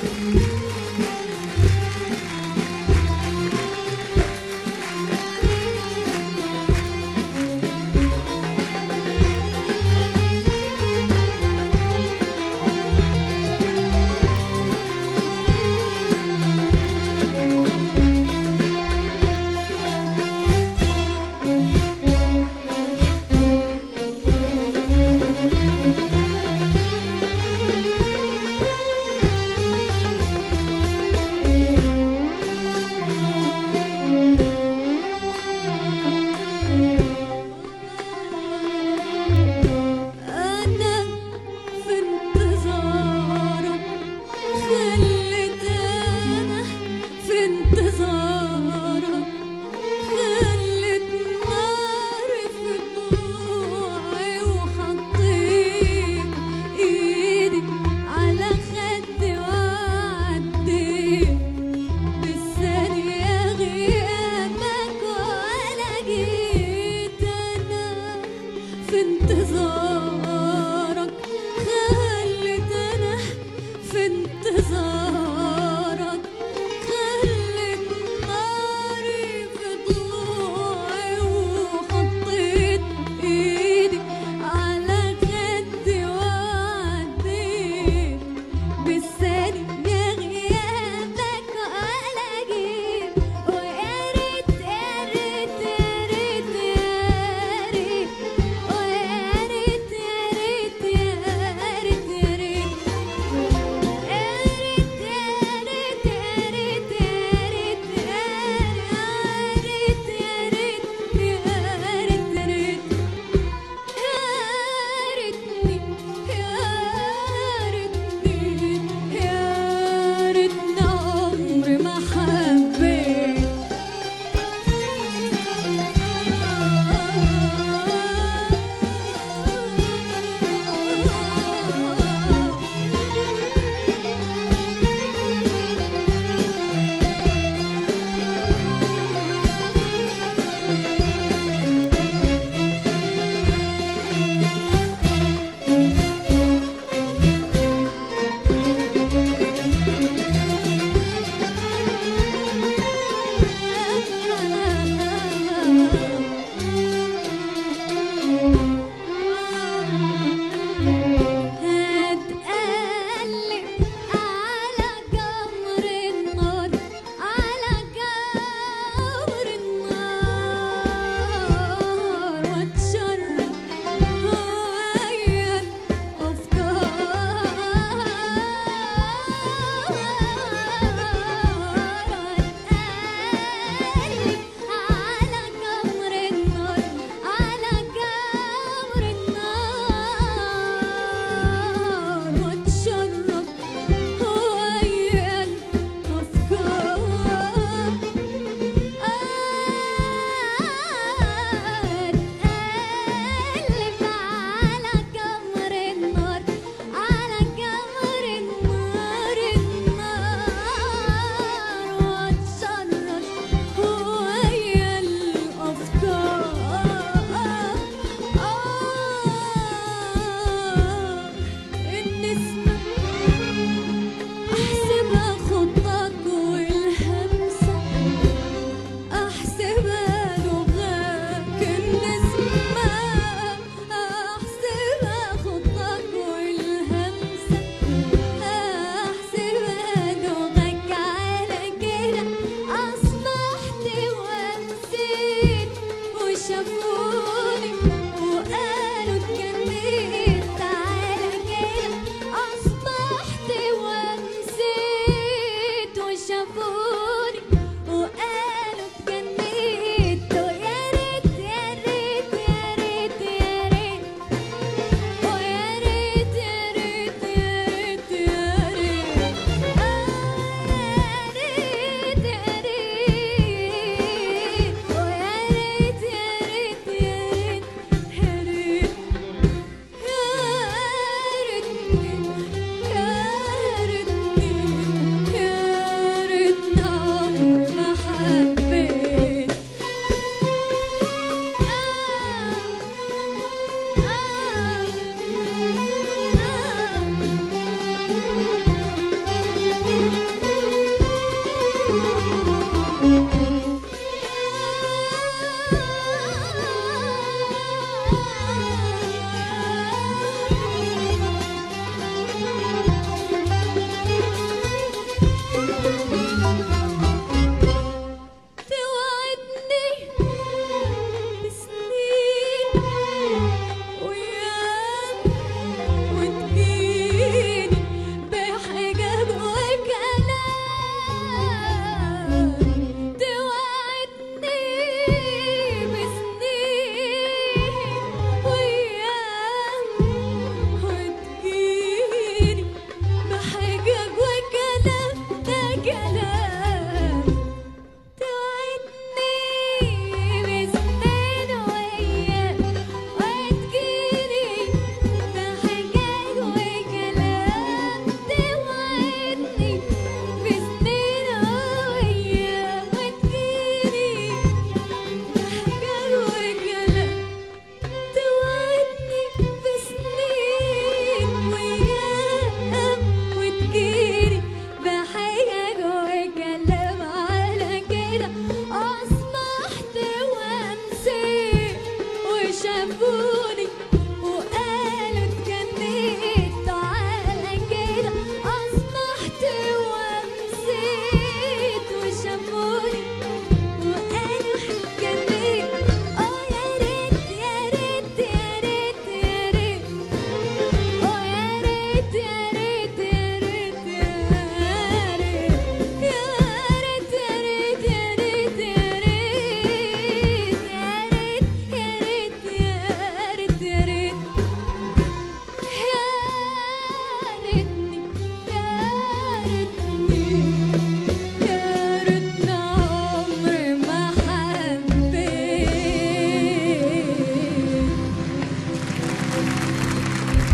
Okay. 不